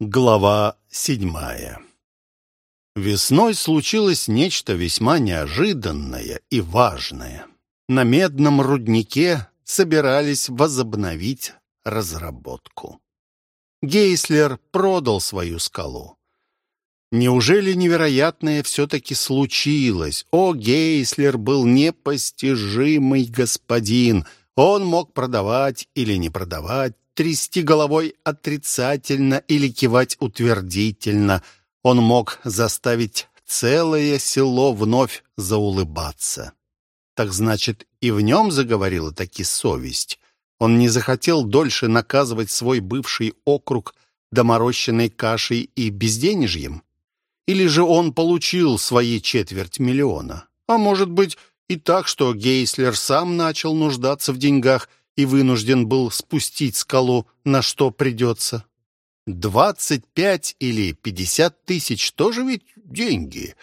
Глава седьмая Весной случилось нечто весьма неожиданное и важное. На медном руднике собирались возобновить разработку. Гейслер продал свою скалу. Неужели невероятное все-таки случилось? О, Гейслер был непостижимый господин. Он мог продавать или не продавать, трясти головой отрицательно или кивать утвердительно. Он мог заставить целое село вновь заулыбаться. Так значит, и в нем заговорила таки совесть. Он не захотел дольше наказывать свой бывший округ доморощенной кашей и безденежьем? Или же он получил свои четверть миллиона? А может быть и так, что Гейслер сам начал нуждаться в деньгах – и вынужден был спустить скалу, на что придется. Двадцать пять или пятьдесят тысяч тоже ведь деньги.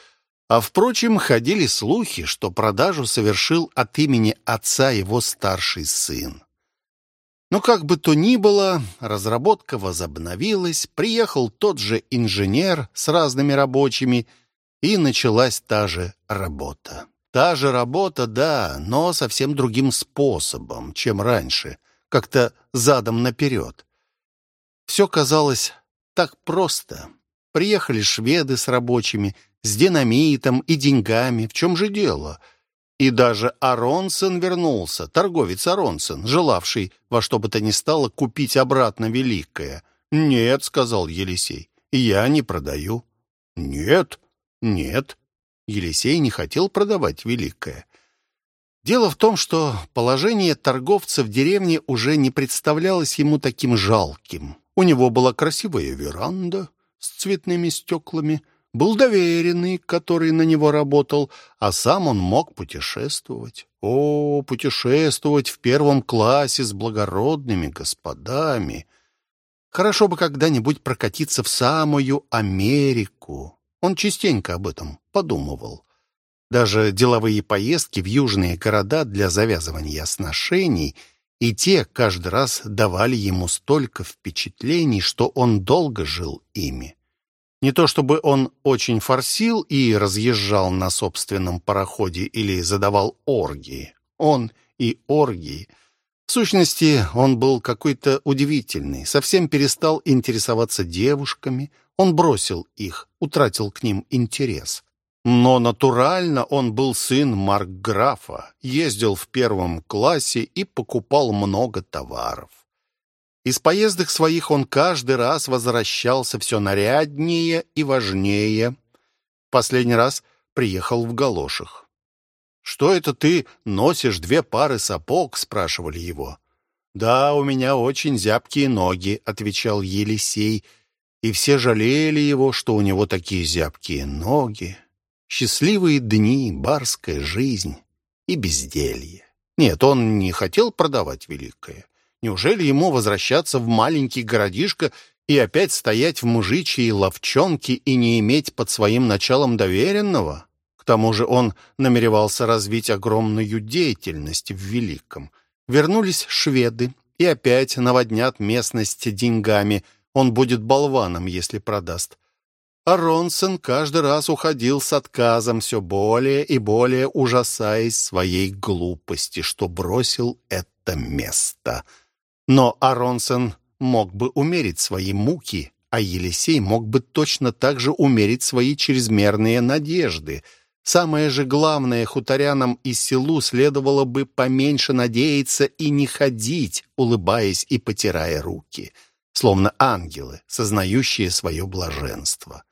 А, впрочем, ходили слухи, что продажу совершил от имени отца его старший сын. Но как бы то ни было, разработка возобновилась, приехал тот же инженер с разными рабочими, и началась та же работа. Та же работа, да, но совсем другим способом, чем раньше, как-то задом наперед. Все казалось так просто. Приехали шведы с рабочими, с динамитом и деньгами. В чем же дело? И даже Аронсон вернулся, торговец Аронсон, желавший во что бы то ни стало купить обратно Великое. «Нет», — сказал Елисей, — «я не продаю». «Нет, нет, Елисей не хотел продавать великое. Дело в том, что положение торговца в деревне уже не представлялось ему таким жалким. У него была красивая веранда с цветными стеклами, был доверенный, который на него работал, а сам он мог путешествовать. О, путешествовать в первом классе с благородными господами! Хорошо бы когда-нибудь прокатиться в самую Америку. Он частенько об этом подумывал. Даже деловые поездки в южные города для завязывания сношений и те каждый раз давали ему столько впечатлений, что он долго жил ими. Не то чтобы он очень форсил и разъезжал на собственном пароходе или задавал оргии. Он и оргии. В сущности, он был какой-то удивительный, совсем перестал интересоваться девушками, он бросил их, утратил к ним интерес. Но натурально он был сын маркграфа, ездил в первом классе и покупал много товаров. Из поездок своих он каждый раз возвращался все наряднее и важнее. Последний раз приехал в галошах. «Что это ты носишь две пары сапог?» — спрашивали его. «Да, у меня очень зябкие ноги», — отвечал Елисей, — и все жалели его, что у него такие зябкие ноги. Счастливые дни, барская жизнь и безделье. Нет, он не хотел продавать великое. Неужели ему возвращаться в маленький городишко и опять стоять в мужичьей ловчонке и не иметь под своим началом доверенного? К тому же он намеревался развить огромную деятельность в Великом. Вернулись шведы и опять наводнят местность деньгами – он будет болваном, если продаст. А каждый раз уходил с отказом, все более и более ужасаясь своей глупости, что бросил это место. Но Аронсон мог бы умерить свои муки, а Елисей мог бы точно так же умерить свои чрезмерные надежды. Самое же главное, хуторянам и селу следовало бы поменьше надеяться и не ходить, улыбаясь и потирая руки — словно ангелы, сознающие свое блаженство.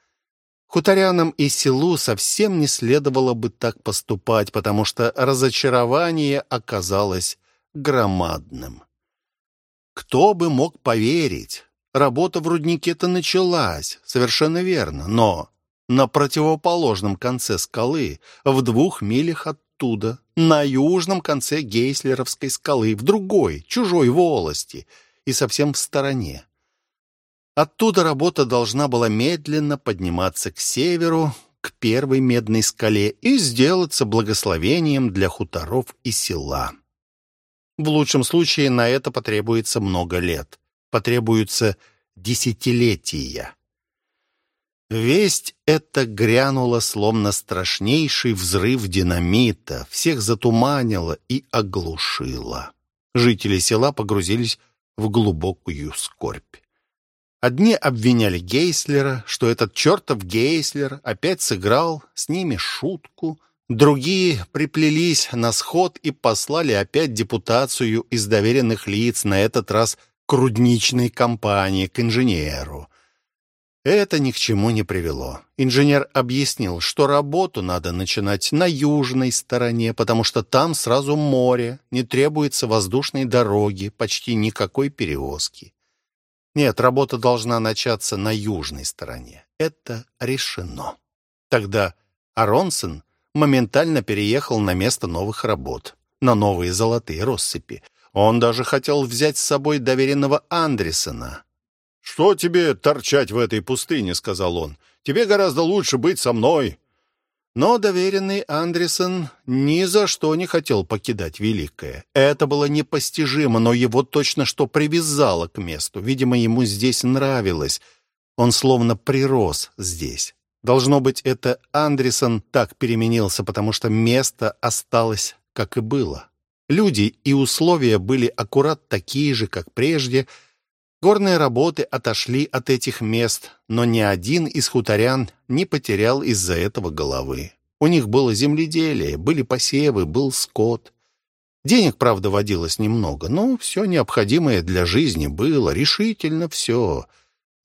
Хуторянам и селу совсем не следовало бы так поступать, потому что разочарование оказалось громадным. Кто бы мог поверить? Работа в руднике-то началась, совершенно верно, но на противоположном конце скалы, в двух милях оттуда, на южном конце Гейслеровской скалы, в другой, чужой волости и совсем в стороне. Оттуда работа должна была медленно подниматься к северу, к первой медной скале и сделаться благословением для хуторов и села. В лучшем случае на это потребуется много лет. Потребуются десятилетия. Весть эта грянула, словно страшнейший взрыв динамита, всех затуманила и оглушила. Жители села погрузились в глубокую скорбь. Одни обвиняли Гейслера, что этот чертов Гейслер опять сыграл с ними шутку, другие приплелись на сход и послали опять депутацию из доверенных лиц, на этот раз к рудничной компании, к инженеру. Это ни к чему не привело. Инженер объяснил, что работу надо начинать на южной стороне, потому что там сразу море, не требуется воздушной дороги, почти никакой перевозки. Нет, работа должна начаться на южной стороне. Это решено. Тогда Аронсон моментально переехал на место новых работ, на новые золотые россыпи. Он даже хотел взять с собой доверенного Андресона, «Что тебе торчать в этой пустыне?» — сказал он. «Тебе гораздо лучше быть со мной». Но доверенный Андерсон ни за что не хотел покидать Великое. Это было непостижимо, но его точно что привязало к месту. Видимо, ему здесь нравилось. Он словно прирос здесь. Должно быть, это Андерсон так переменился, потому что место осталось, как и было. Люди и условия были аккурат такие же, как прежде — Горные работы отошли от этих мест, но ни один из хуторян не потерял из-за этого головы. У них было земледелие, были посевы, был скот. Денег, правда, водилось немного, но все необходимое для жизни было, решительно все.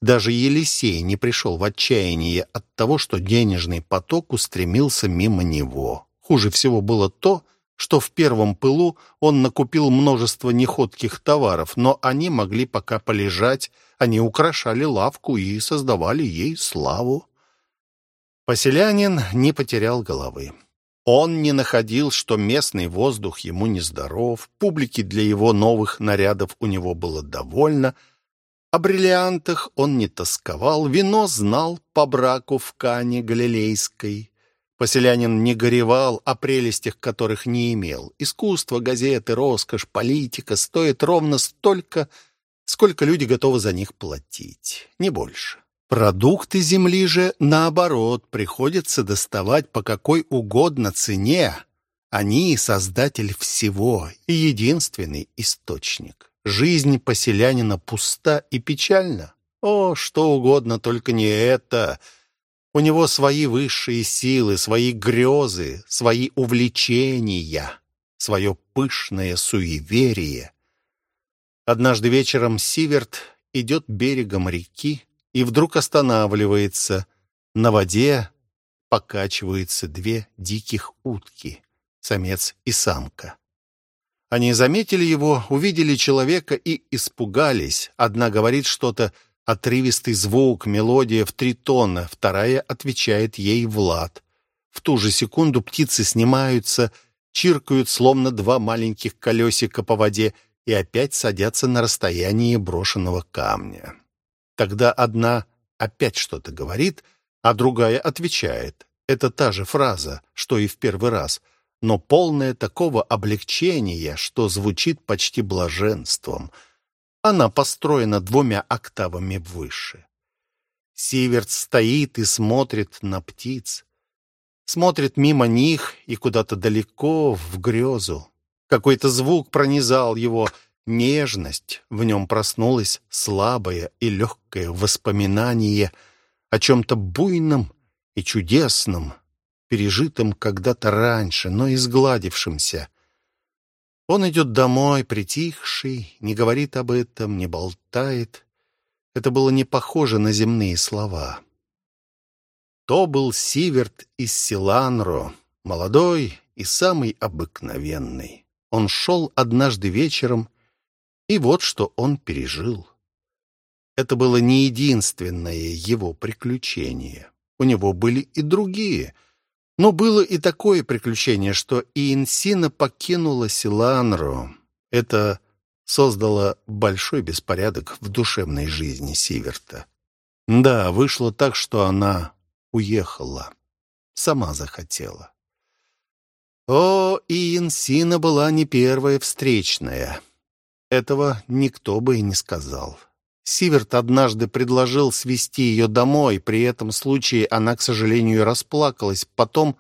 Даже Елисей не пришел в отчаяние от того, что денежный поток устремился мимо него. Хуже всего было то, что в первом пылу он накупил множество неходких товаров, но они могли пока полежать, они украшали лавку и создавали ей славу. Поселянин не потерял головы. Он не находил, что местный воздух ему нездоров, публики для его новых нарядов у него было довольно, о бриллиантах он не тосковал, вино знал по браку в Кане Галилейской. Поселянин не горевал о прелестях, которых не имел. Искусство, газеты, роскошь, политика стоят ровно столько, сколько люди готовы за них платить, не больше. Продукты земли же, наоборот, приходится доставать по какой угодно цене. Они — создатель всего и единственный источник. Жизнь поселянина пуста и печальна. О, что угодно, только не это — у него свои высшие силы, свои грезы, свои увлечения, свое пышное суеверие. Однажды вечером Сиверт идет берегом реки и вдруг останавливается. На воде покачиваются две диких утки, самец и самка. Они заметили его, увидели человека и испугались. Одна говорит что-то Отрывистый звук, мелодия в три тона, вторая отвечает ей Влад. В ту же секунду птицы снимаются, чиркают, словно два маленьких колесика по воде, и опять садятся на расстоянии брошенного камня. Тогда одна опять что-то говорит, а другая отвечает. Это та же фраза, что и в первый раз, но полная такого облегчения, что звучит почти блаженством — она построена двумя октавами выше. Сиверт стоит и смотрит на птиц. Смотрит мимо них и куда-то далеко в грезу. Какой-то звук пронизал его. Нежность в нем проснулась, слабое и легкое воспоминание о чем-то буйном и чудесном, пережитом когда-то раньше, но изгладившемся. Он идет домой, притихший, не говорит об этом, не болтает. Это было не похоже на земные слова. То был Сиверт из Силанро, молодой и самый обыкновенный. Он шел однажды вечером, и вот что он пережил. Это было не единственное его приключение. У него были и другие — но было и такое приключение, что Иенсина покинула Силанро. Это создало большой беспорядок в душевной жизни Сиверта. Да, вышло так, что она уехала. Сама захотела. О, Иенсина была не первая встречная. Этого никто бы и не сказал. Сиверт однажды предложил свести ее домой. При этом случае она, к сожалению, расплакалась. Потом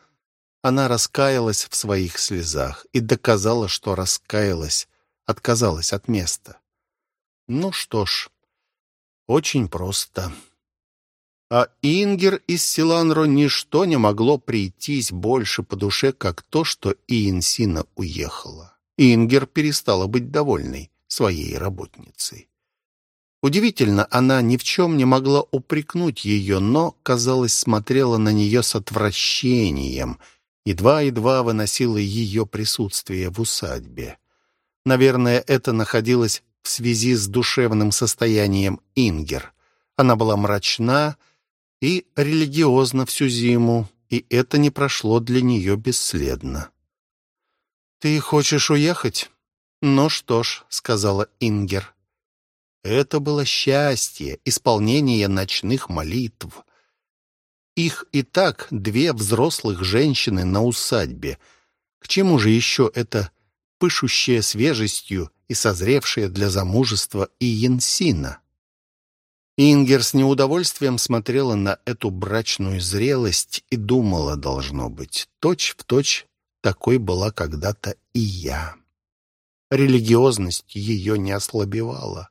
она раскаялась в своих слезах и доказала, что раскаялась, отказалась от места. Ну что ж, очень просто. А Ингер из Силанро ничто не могло прийтись больше по душе, как то, что Иенсина уехала. Ингер перестала быть довольной своей работницей. Удивительно, она ни в чем не могла упрекнуть ее, но, казалось, смотрела на нее с отвращением, едва-едва выносила ее присутствие в усадьбе. Наверное, это находилось в связи с душевным состоянием Ингер. Она была мрачна и религиозна всю зиму, и это не прошло для нее бесследно. «Ты хочешь уехать?» «Ну что ж», — сказала Ингер. Это было счастье, исполнение ночных молитв. Их и так две взрослых женщины на усадьбе. К чему же еще это пышущее свежестью и созревшая для замужества Иенсина. Ингер с неудовольствием смотрела на эту брачную зрелость и думала, должно быть, точь-в-точь такой была когда-то и я. Религиозность ее не ослабевала.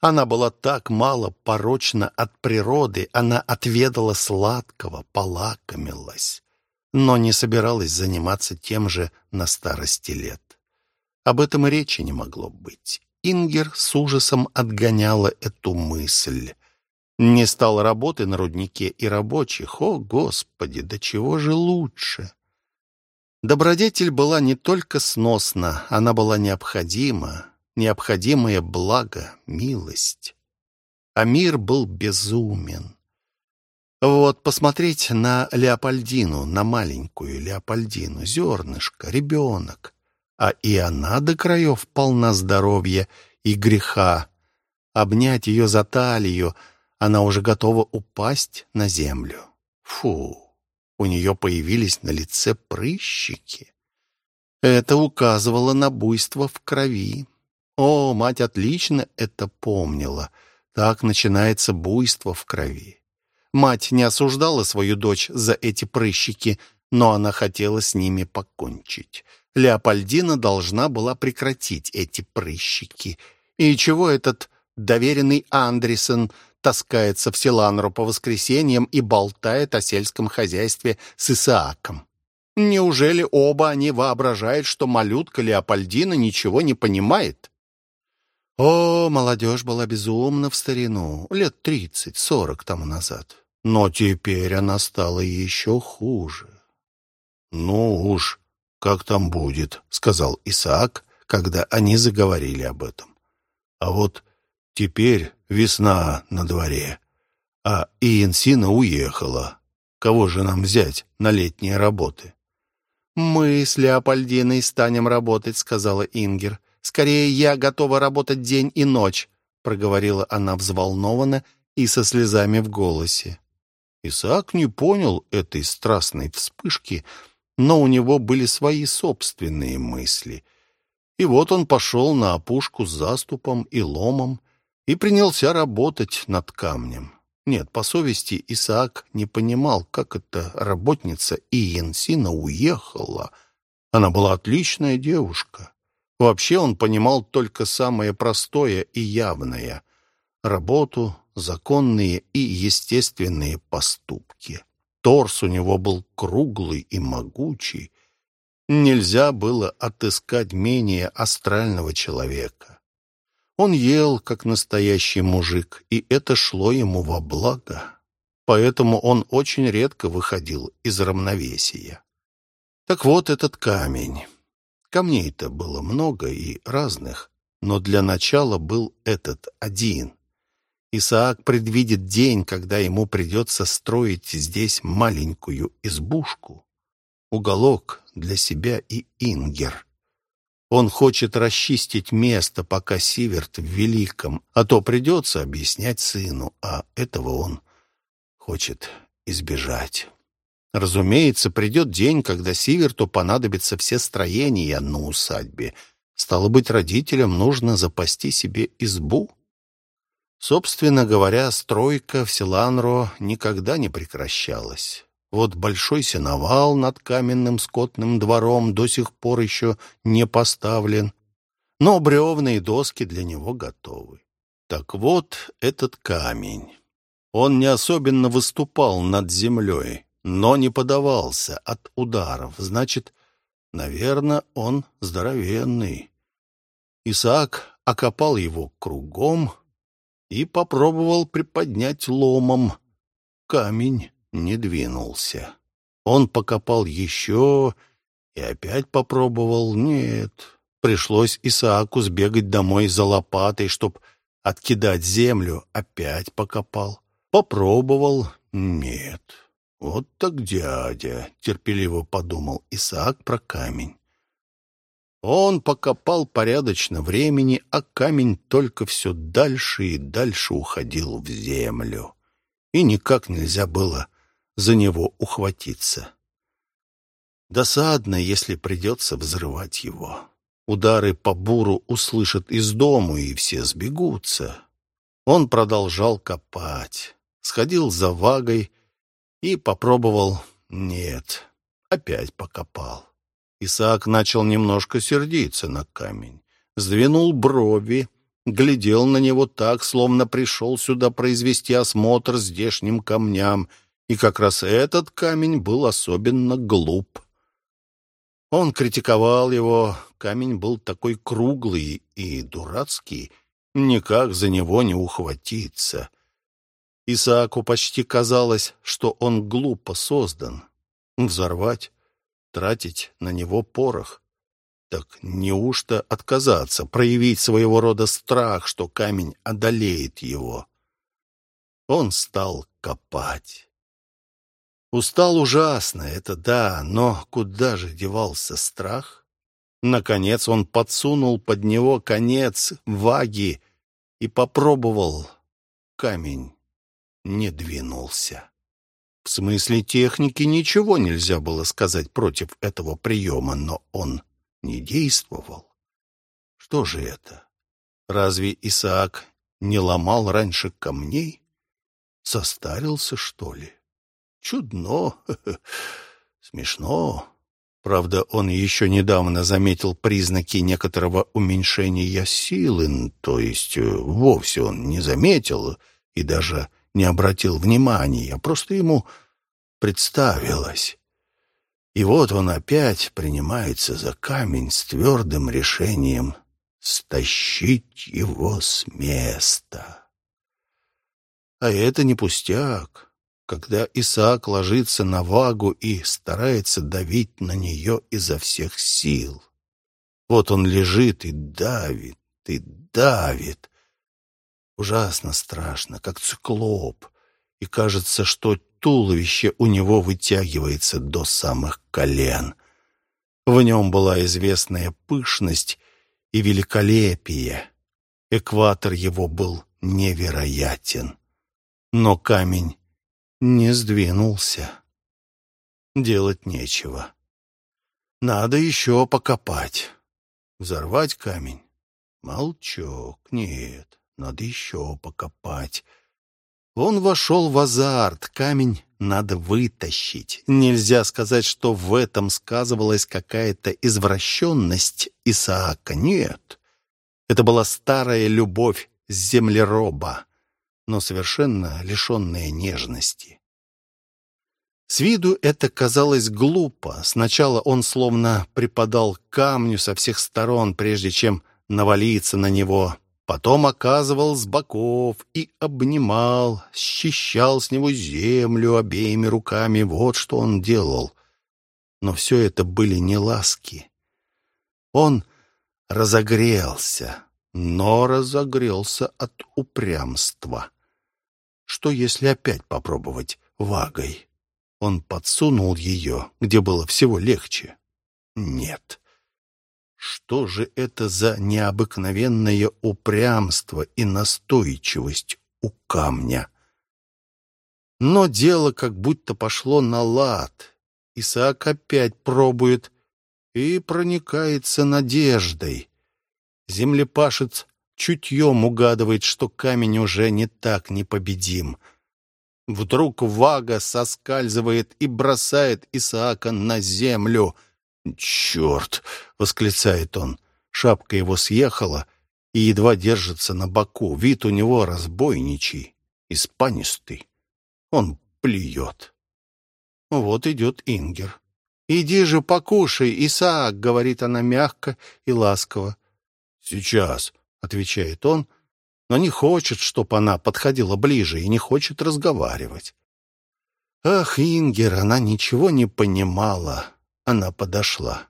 Она была так мало порочна от природы, она отведала сладкого, полакомилась, но не собиралась заниматься тем же на старости лет. Об этом и речи не могло быть. Ингер с ужасом отгоняла эту мысль. Не стало работы на руднике и рабочих. О, Господи, до чего же лучше? Добродетель была не только сносна, она была необходима, необходимое благо, милость. А мир был безумен. Вот посмотреть на Леопольдину, на маленькую Леопольдину, зернышко, ребенок а и она до краев полна здоровья и греха. Обнять ее за талию, она уже готова упасть на землю. Фу, у нее появились на лице прыщики. Это указывало на буйство в крови. О, мать отлично это помнила. Так начинается буйство в крови. Мать не осуждала свою дочь за эти прыщики, но она хотела с ними покончить. Леопольдина должна была прекратить эти прыщики. И чего этот доверенный Андерсон таскается в Селанру по воскресеньям и болтает о сельском хозяйстве с Исааком? Неужели оба они воображают, что малютка Леопольдина ничего не понимает? О, молодежь была безумна в старину, лет тридцать-сорок тому назад. Но теперь она стала еще хуже. Ну уж, как там будет», — сказал Исаак, когда они заговорили об этом. «А вот теперь весна на дворе, а Иенсина уехала. Кого же нам взять на летние работы?» «Мы с Леопольдиной станем работать», — сказала Ингер. «Скорее, я готова работать день и ночь», — проговорила она взволнованно и со слезами в голосе. Исаак не понял этой страстной вспышки, но у него были свои собственные мысли. И вот он пошел на опушку с заступом и ломом и принялся работать над камнем. Нет, по совести Исаак не понимал, как эта работница Иенсина уехала. Она была отличная девушка. Вообще он понимал только самое простое и явное — работу, законные и естественные поступки. Торс у него был круглый и могучий. Нельзя было отыскать менее астрального человека. Он ел, как настоящий мужик, и это шло ему во благо. Поэтому он очень редко выходил из равновесия. Так вот этот камень. Камней-то было много и разных, но для начала был этот один. Исаак предвидит день, когда ему придется строить здесь маленькую избушку, уголок для себя и Ингер. Он хочет расчистить место, пока Сиверт в Великом, а то придется объяснять сыну, а этого он хочет избежать. Разумеется, придет день, когда Сиверту понадобятся все строения на усадьбе. Стало быть, родителям нужно запасти себе избу. Собственно говоря, стройка в Силанро никогда не прекращалась. Вот большой сеновал над каменным скотным двором до сих пор еще не поставлен, но бревна и доски для него готовы. Так вот этот камень. Он не особенно выступал над землей, но не подавался от ударов. Значит, наверное, он здоровенный. Исаак окопал его кругом и попробовал приподнять ломом. Камень не двинулся. Он покопал еще и опять попробовал. Нет, пришлось Исааку сбегать домой за лопатой, чтоб откидать землю. Опять покопал. Попробовал. Нет. Вот так дядя, терпеливо подумал Исаак про камень. Он покопал порядочно времени, а камень только все дальше и дальше уходил в землю. И никак нельзя было за него ухватиться. Досадно, если придется взрывать его. Удары по буру услышат из дому, и все сбегутся. Он продолжал копать, сходил за вагой и попробовал. Нет, опять покопал. Исаак начал немножко сердиться на камень. Сдвинул брови, глядел на него так, словно пришел сюда произвести осмотр здешним камням — и как раз этот камень был особенно глуп. Он критиковал его, камень был такой круглый и дурацкий, никак за него не ухватиться. Исааку почти казалось, что он глупо создан. Взорвать, тратить на него порох. Так неужто отказаться, проявить своего рода страх, что камень одолеет его? Он стал копать. Устал ужасно, это да, но куда же девался страх? Наконец он подсунул под него конец ваги и попробовал. Камень не двинулся. В смысле техники ничего нельзя было сказать против этого приема, но он не действовал. Что же это? Разве Исаак не ломал раньше камней? Состарился, что ли? Чудно, смешно. Правда, он еще недавно заметил признаки некоторого уменьшения силы, то есть э, вовсе он не заметил и даже не обратил внимания, просто ему представилось. И вот он опять принимается за камень с твердым решением стащить его с места. А это не пустяк когда Исаак ложится на вагу и старается давить на нее изо всех сил. Вот он лежит и давит, и давит. Ужасно страшно, как циклоп, и кажется, что туловище у него вытягивается до самых колен. В нем была известная пышность и великолепие. Экватор его был невероятен. Но камень не сдвинулся. Делать нечего. Надо еще покопать. Взорвать камень? Молчок. Нет, надо еще покопать. Он вошел в азарт. Камень надо вытащить. Нельзя сказать, что в этом сказывалась какая-то извращенность Исаака. Нет. Это была старая любовь землероба но совершенно лишенная нежности. С виду это казалось глупо. Сначала он словно припадал к камню со всех сторон, прежде чем навалиться на него. Потом оказывал с боков и обнимал, счищал с него землю обеими руками. Вот что он делал. Но все это были не ласки. Он разогрелся, но разогрелся от упрямства. Что, если опять попробовать вагой? Он подсунул ее, где было всего легче. Нет. Что же это за необыкновенное упрямство и настойчивость у камня? Но дело как будто пошло на лад. Исаак опять пробует и проникается надеждой. Землепашец чутьем угадывает, что камень уже не так непобедим. Вдруг Вага соскальзывает и бросает Исаака на землю. «Черт!» — восклицает он. Шапка его съехала и едва держится на боку. Вид у него разбойничий, испанистый. Он плюет. Вот идет Ингер. «Иди же покушай, Исаак», — говорит она мягко и ласково. «Сейчас», — отвечает он, но не хочет, чтоб она подходила ближе и не хочет разговаривать. Ах, Ингер, она ничего не понимала. Она подошла.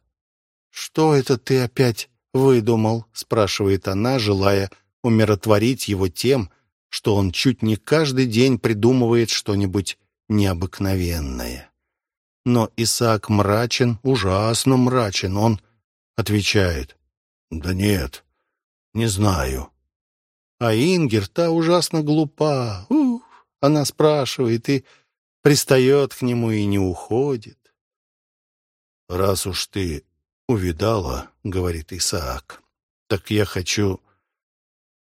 «Что это ты опять выдумал?» — спрашивает она, желая умиротворить его тем, что он чуть не каждый день придумывает что-нибудь необыкновенное. Но Исаак мрачен, ужасно мрачен. Он отвечает, «Да нет, не знаю». А Ингер та ужасно глупа. Ух, она спрашивает и пристает к нему и не уходит. «Раз уж ты увидала, — говорит Исаак, — так я хочу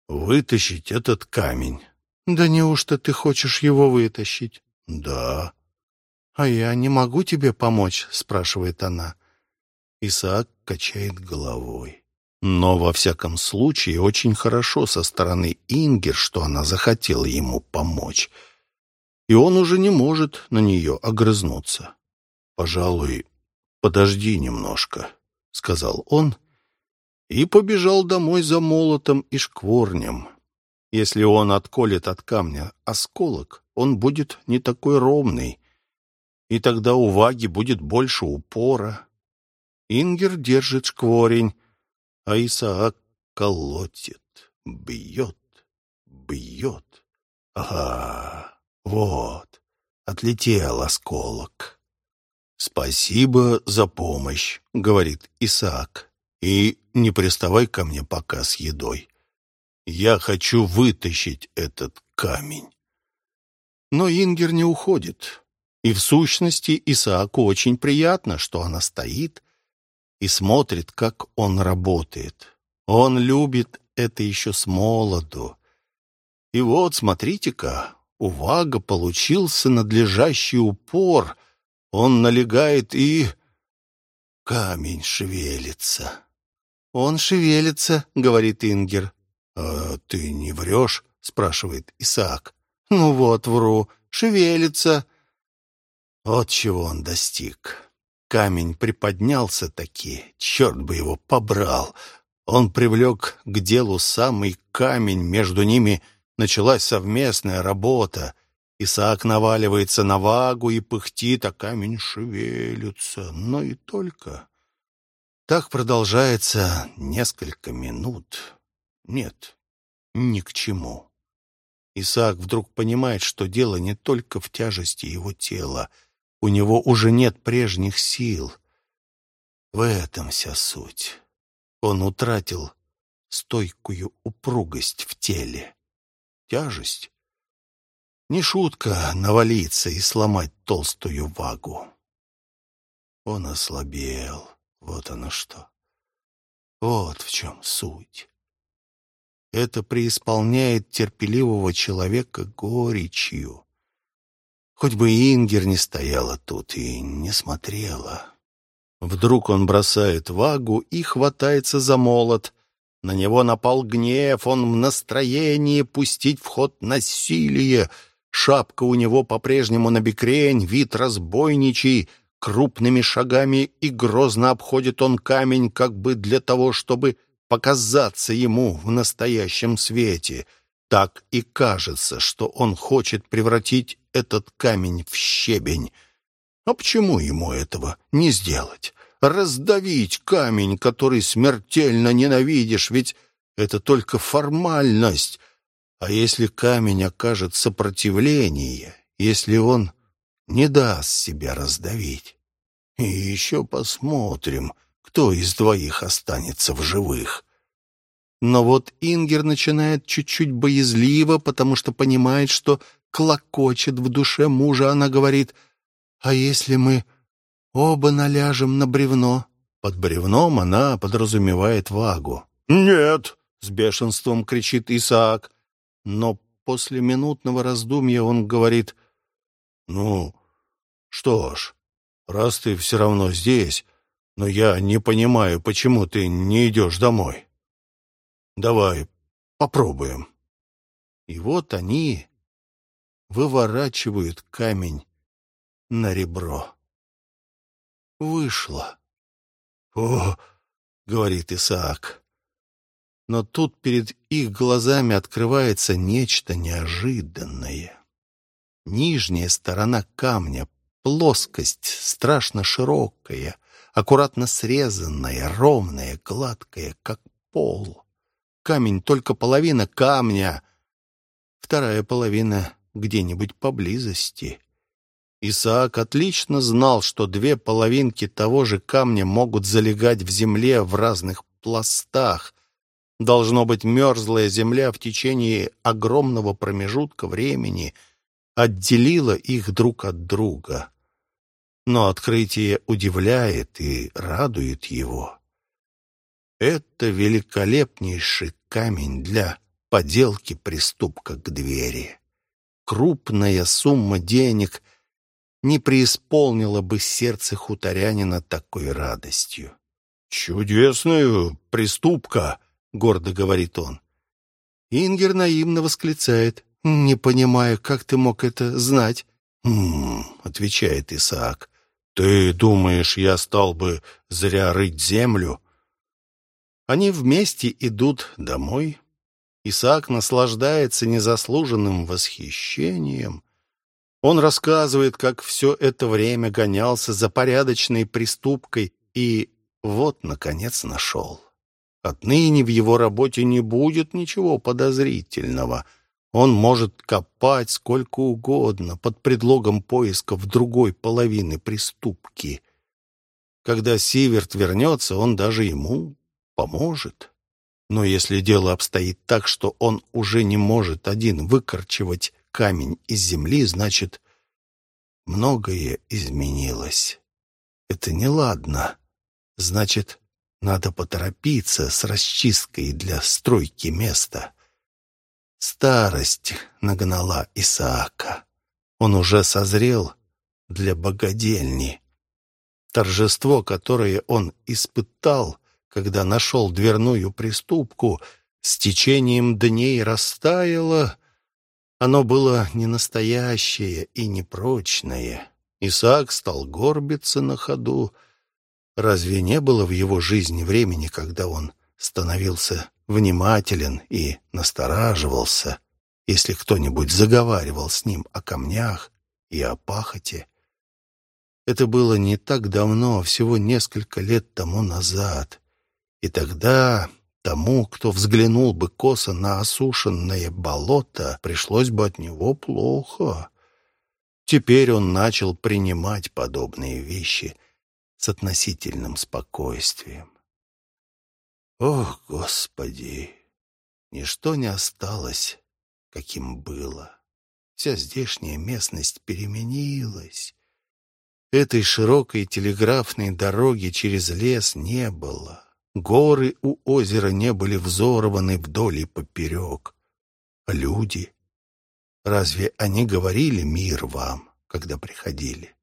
вытащить этот камень». «Да неужто ты хочешь его вытащить?» «Да». «А я не могу тебе помочь?» — спрашивает она. Исаак качает головой. Но, во всяком случае, очень хорошо со стороны Ингер, что она захотела ему помочь. И он уже не может на нее огрызнуться. «Пожалуй, подожди немножко», — сказал он, и побежал домой за молотом и шкворнем. Если он отколет от камня осколок, он будет не такой ровный, и тогда у Ваги будет больше упора. Ингер держит шкворень, а Исаак колотит, бьет, бьет. Ага, вот, отлетел осколок. «Спасибо за помощь», — говорит Исаак. «И не приставай ко мне пока с едой. Я хочу вытащить этот камень». Но Ингер не уходит. И в сущности Исааку очень приятно, что она стоит и смотрит, как он работает. Он любит это еще с молоду. И вот, смотрите-ка, у Вага получился надлежащий упор. Он налегает и... Камень шевелится. «Он шевелится», — говорит Ингер. «А ты не врешь?» — спрашивает Исаак. «Ну вот, вру. Шевелится». Вот чего он достиг. Камень приподнялся таки, черт бы его побрал. Он привлек к делу самый камень, между ними началась совместная работа. Исаак наваливается на вагу и пыхтит, а камень шевелится, но и только. Так продолжается несколько минут. Нет, ни к чему. Исаак вдруг понимает, что дело не только в тяжести его тела — у него уже нет прежних сил. В этом вся суть. Он утратил стойкую упругость в теле. Тяжесть. Не шутка навалиться и сломать толстую вагу. Он ослабел. Вот оно что. Вот в чем суть. Это преисполняет терпеливого человека горечью. Хоть бы Ингер не стояла тут и не смотрела. Вдруг он бросает вагу и хватается за молот. На него напал гнев, он в настроении пустить в ход насилие. Шапка у него по-прежнему набекрень, вид разбойничий. Крупными шагами и грозно обходит он камень, как бы для того, чтобы показаться ему в настоящем свете. Так и кажется, что он хочет превратить этот камень в щебень. А почему ему этого не сделать? Раздавить камень, который смертельно ненавидишь, ведь это только формальность. А если камень окажет сопротивление, если он не даст себя раздавить? И еще посмотрим, кто из двоих останется в живых. Но вот Ингер начинает чуть-чуть боязливо, потому что понимает, что клокочет в душе мужа. Она говорит, «А если мы оба наляжем на бревно?» Под бревном она подразумевает вагу. «Нет!» — С бешенством кричит Исаак. Но после минутного раздумья он говорит, «Ну, что ж, раз ты все равно здесь, но я не понимаю, почему ты не идешь домой. Давай попробуем». И вот они выворачивают камень на ребро. Вышло. «О!» — говорит Исаак. Но тут перед их глазами открывается нечто неожиданное. Нижняя сторона камня, плоскость страшно широкая, аккуратно срезанная, ровная, гладкая, как пол. Камень только половина камня, вторая половина где-нибудь поблизости. Исаак отлично знал, что две половинки того же камня могут залегать в земле в разных пластах. Должно быть, мерзлая земля в течение огромного промежутка времени отделила их друг от друга. Но открытие удивляет и радует его. Это великолепнейший камень для поделки приступка к двери. Крупная сумма денег не преисполнила бы сердце хуторянина такой радостью. «Чудесная приступка!» — гордо говорит он. Ингер наивно восклицает. «Не понимаю, как ты мог это знать?» «Хм...» — отвечает Исаак. «Ты думаешь, я стал бы зря рыть землю?» Они вместе идут домой, Исаак наслаждается незаслуженным восхищением. Он рассказывает, как все это время гонялся за порядочной приступкой и вот, наконец, нашел. Отныне в его работе не будет ничего подозрительного. Он может копать сколько угодно под предлогом поисков другой половины приступки. Когда Сиверт вернется, он даже ему поможет. Но если дело обстоит так, что он уже не может один выкорчевать камень из земли, значит, многое изменилось. Это неладно. Значит, надо поторопиться с расчисткой для стройки места. Старость нагнала Исаака. Он уже созрел для богадельни. Торжество, которое он испытал, когда нашел дверную приступку, с течением дней растаяло. Оно было не настоящее и непрочное. Исаак стал горбиться на ходу. Разве не было в его жизни времени, когда он становился внимателен и настораживался, если кто-нибудь заговаривал с ним о камнях и о пахоте? Это было не так давно, всего несколько лет тому назад. И тогда тому, кто взглянул бы косо на осушенное болото, пришлось бы от него плохо. Теперь он начал принимать подобные вещи с относительным спокойствием. Ох, Господи! Ничто не осталось, каким было. Вся здешняя местность переменилась. Этой широкой телеграфной дороги через лес не было. Горы у озера не были взорваны вдоль и поперек. А люди? Разве они говорили «мир вам», когда приходили?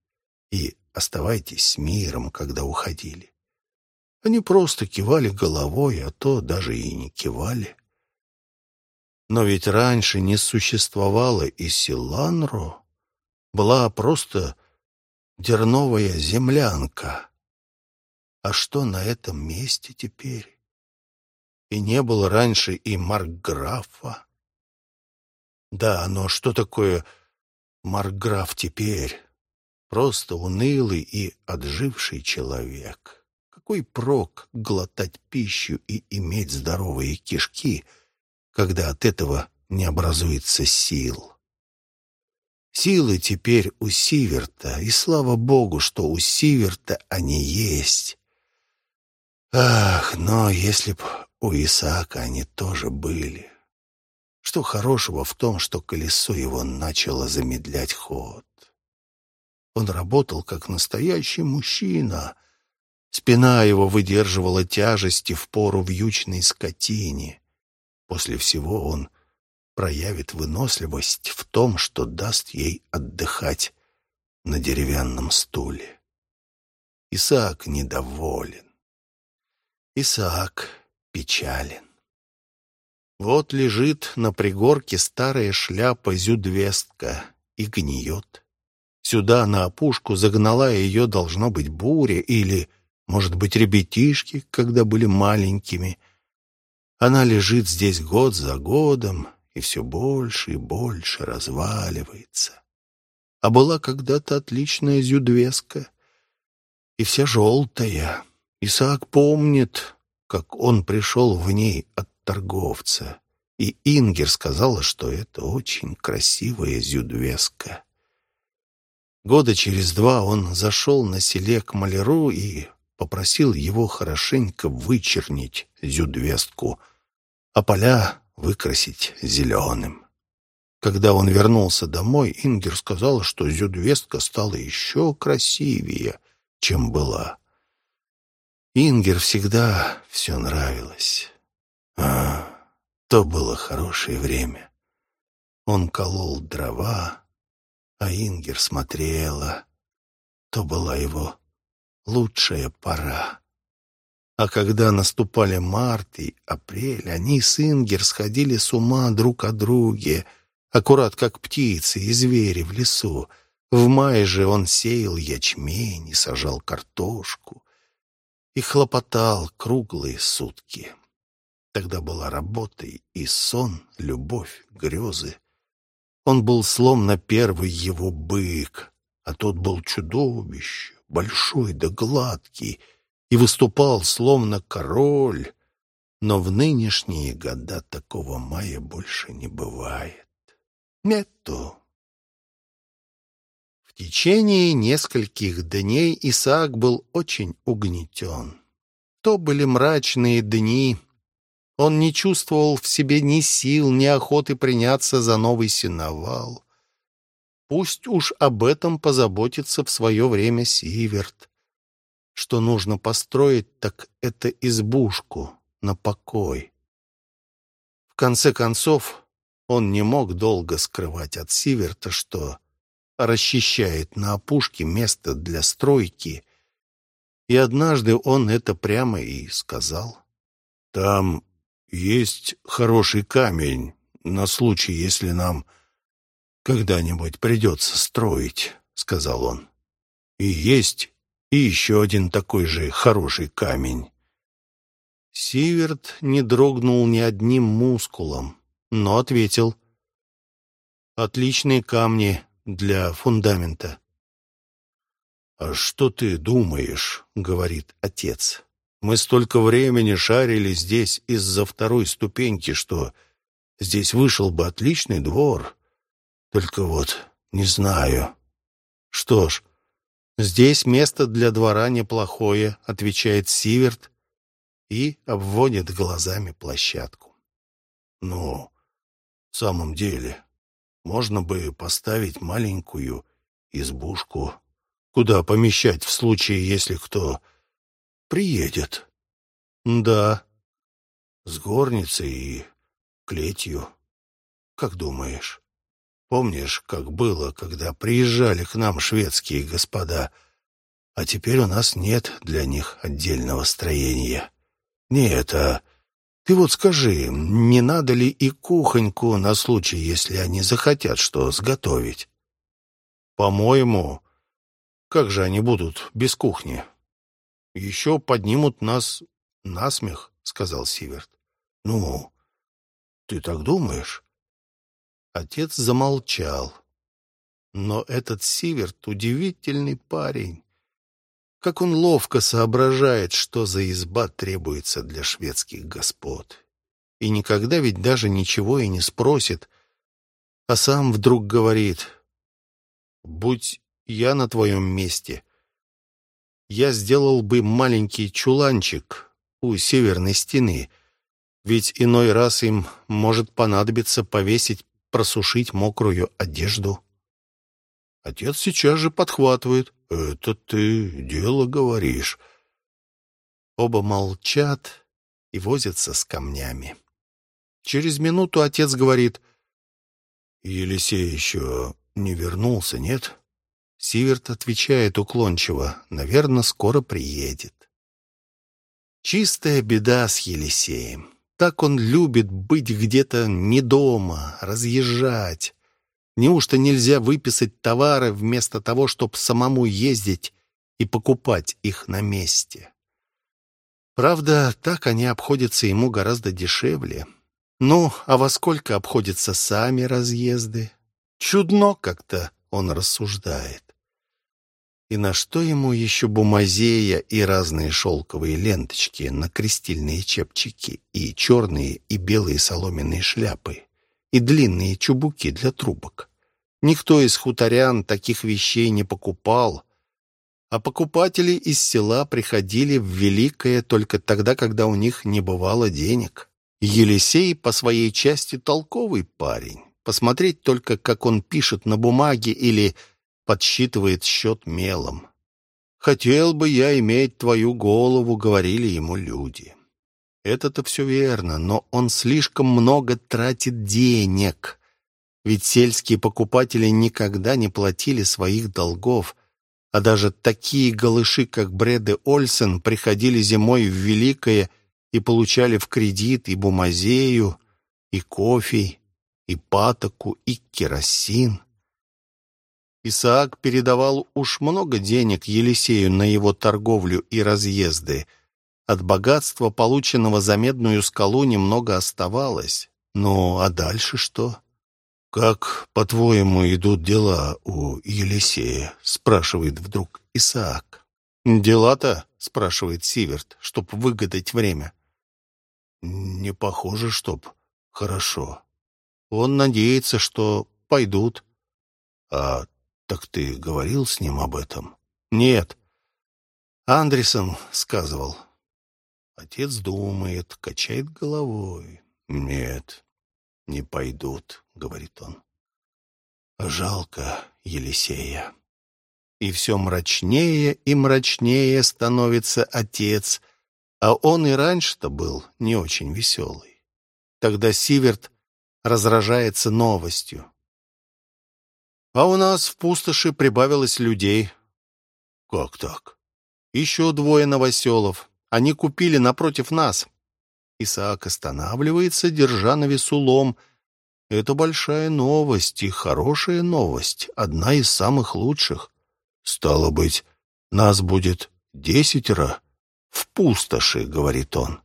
И «оставайтесь с миром», когда уходили? Они просто кивали головой, а то даже и не кивали. Но ведь раньше не существовало и Силанро. Была просто дерновая землянка. А что на этом месте теперь? И не было раньше и Маркграфа. Да, но что такое Маркграф теперь? Просто унылый и отживший человек. Какой прок глотать пищу и иметь здоровые кишки, когда от этого не образуется сил? Силы теперь у Сиверта, и слава богу, что у Сиверта они есть. Ах, но если б у Исаака они тоже были. Что хорошего в том, что колесо его начало замедлять ход? Он работал как настоящий мужчина. Спина его выдерживала тяжести в пору вьючной скотине. После всего он проявит выносливость в том, что даст ей отдыхать на деревянном стуле. Исаак недоволен. Исаак печален. Вот лежит на пригорке старая шляпа зюдвестка и гниет. Сюда, на опушку, загнала ее, должно быть, буря или, может быть, ребятишки, когда были маленькими. Она лежит здесь год за годом и все больше и больше разваливается. А была когда-то отличная зюдвеска, и вся желтая. Исаак помнит, как он пришел в ней от торговца, и Ингер сказала, что это очень красивая зюдвеска. Года через два он зашел на селе к маляру и попросил его хорошенько вычернить зюдвестку, а поля выкрасить зеленым. Когда он вернулся домой, Ингер сказала, что зюдвестка стала еще красивее, чем была. Ингер всегда все нравилось. А, то было хорошее время. Он колол дрова, а Ингер смотрела. То была его лучшая пора. А когда наступали март и апрель, они с Ингер сходили с ума друг о друге, аккурат как птицы и звери в лесу. В мае же он сеял ячмень и сажал картошку и хлопотал круглые сутки. Тогда была работа и сон, любовь, грезы. Он был словно первый его бык, а тот был чудовище, большой да гладкий, и выступал словно король. Но в нынешние года такого мая больше не бывает. Нету. В течение нескольких дней Исаак был очень угнетен. То были мрачные дни, он не чувствовал в себе ни сил, ни охоты приняться за новый сеновал. Пусть уж об этом позаботится в свое время Сиверт. Что нужно построить, так это избушку на покой. В конце концов, он не мог долго скрывать от Сиверта, что расчищает на опушке место для стройки, и однажды он это прямо и сказал. «Там есть хороший камень на случай, если нам когда-нибудь придется строить», — сказал он. «И есть и еще один такой же хороший камень». Сиверт не дрогнул ни одним мускулом, но ответил. «Отличные камни для фундамента». «А что ты думаешь?» — говорит отец. Мы столько времени шарили здесь из-за второй ступеньки, что здесь вышел бы отличный двор. Только вот не знаю. Что ж, здесь место для двора неплохое, отвечает Сиверт и обводит глазами площадку. Ну, в самом деле, можно бы поставить маленькую избушку, куда помещать в случае, если кто приедет. Да. С горницей и клетью. Как думаешь? Помнишь, как было, когда приезжали к нам шведские господа, а теперь у нас нет для них отдельного строения? Нет, а ты вот скажи, не надо ли и кухоньку на случай, если они захотят что сготовить? По-моему, как же они будут без кухни? Еще поднимут нас на смех, — сказал Сиверт. — Ну, ты так думаешь? Отец замолчал. Но этот Сиверт — удивительный парень. Как он ловко соображает, что за изба требуется для шведских господ. И никогда ведь даже ничего и не спросит, а сам вдруг говорит, «Будь я на твоем месте, я сделал бы маленький чуланчик у северной стены, ведь иной раз им может понадобиться повесить, просушить мокрую одежду. Отец сейчас же подхватывает. «Это ты дело говоришь». Оба молчат и возятся с камнями. Через минуту отец говорит, «Елисей еще не вернулся, нет?» Сиверт отвечает уклончиво, «Наверное, скоро приедет». Чистая беда с Елисеем. Так он любит быть где-то не дома, разъезжать. Неужто нельзя выписать товары вместо того, чтобы самому ездить и покупать их на месте? Правда, так они обходятся ему гораздо дешевле. Ну, а во сколько обходятся сами разъезды? Чудно как-то он рассуждает. И на что ему еще бумазея и разные шелковые ленточки на крестильные чепчики и черные и белые соломенные шляпы и длинные чубуки для трубок? Никто из хуторян таких вещей не покупал, а покупатели из села приходили в Великое только тогда, когда у них не бывало денег. Елисей по своей части толковый парень. Посмотреть только, как он пишет на бумаге или подсчитывает счет мелом. «Хотел бы я иметь твою голову», — говорили ему люди. Это-то все верно, но он слишком много тратит денег. Ведь сельские покупатели никогда не платили своих долгов, а даже такие голыши, как Бреде Ольсен, приходили зимой в Великое и получали в кредит и бумазею, и кофе, и патоку, и керосин. Исаак передавал уж много денег Елисею на его торговлю и разъезды. От богатства, полученного за медную скалу, немного оставалось. Ну, а дальше что? «Как, по-твоему, идут дела у Елисея?» — спрашивает вдруг Исаак. «Дела-то?» — спрашивает Сиверт, чтоб выгадать время. «Не похоже, чтоб хорошо. Он надеется, что пойдут. А «Так ты говорил с ним об этом?» «Нет». Андерсон сказывал. Отец думает, качает головой. «Нет, не пойдут», — говорит он. «Жалко Елисея». И все мрачнее и мрачнее становится отец, а он и раньше-то был не очень веселый. Тогда Сиверт разражается новостью. А у нас в пустоши прибавилось людей. Как так? Еще двое новоселов. Они купили напротив нас. Исаак останавливается, держа на весу лом. Это большая новость и хорошая новость, одна из самых лучших. Стало быть, нас будет десятеро в пустоши, говорит он.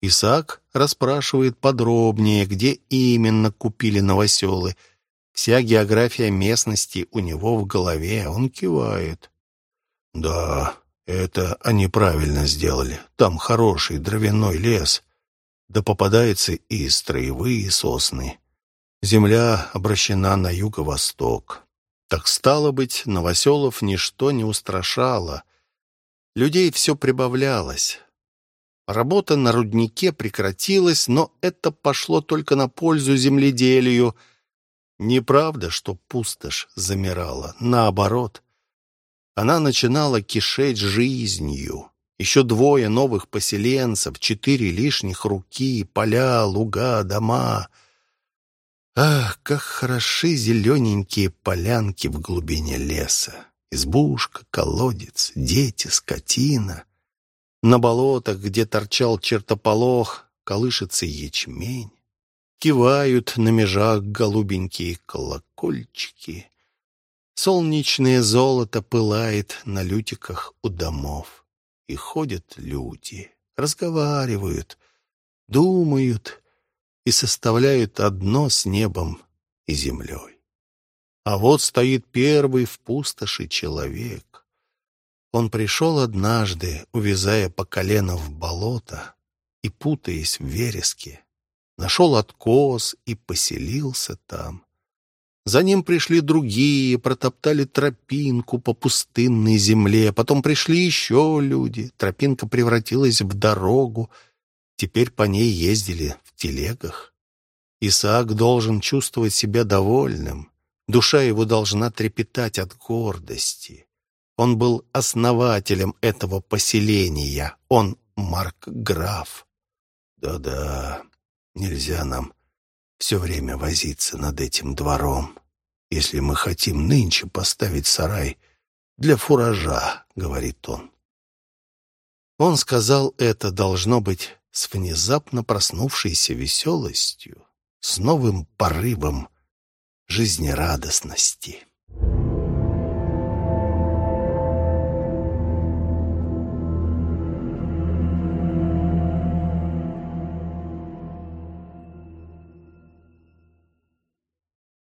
Исаак расспрашивает подробнее, где именно купили новоселы — Вся география местности у него в голове, он кивает. «Да, это они правильно сделали. Там хороший дровяной лес. Да попадаются и строевые сосны. Земля обращена на юго-восток. Так стало быть, новоселов ничто не устрашало. Людей все прибавлялось. Работа на руднике прекратилась, но это пошло только на пользу земледелию — Неправда, что пустошь замирала. Наоборот, она начинала кишеть жизнью. Еще двое новых поселенцев, четыре лишних руки, поля, луга, дома. Ах, как хороши зелененькие полянки в глубине леса. Избушка, колодец, дети, скотина. На болотах, где торчал чертополох, колышется ячмень. Кивают на межах голубенькие колокольчики. Солнечное золото пылает на лютиках у домов. И ходят люди, разговаривают, думают и составляют одно с небом и землей. А вот стоит первый в пустоши человек. Он пришел однажды, увязая по колено в болото и путаясь в вереске нашел откос и поселился там. За ним пришли другие, протоптали тропинку по пустынной земле. Потом пришли еще люди. Тропинка превратилась в дорогу. Теперь по ней ездили в телегах. Исаак должен чувствовать себя довольным. Душа его должна трепетать от гордости. Он был основателем этого поселения. Он Марк Граф. Да-да, Нельзя нам все время возиться над этим двором, если мы хотим нынче поставить сарай для фуража, — говорит он. Он сказал это, должно быть, с внезапно проснувшейся веселостью, с новым порывом жизнерадостности.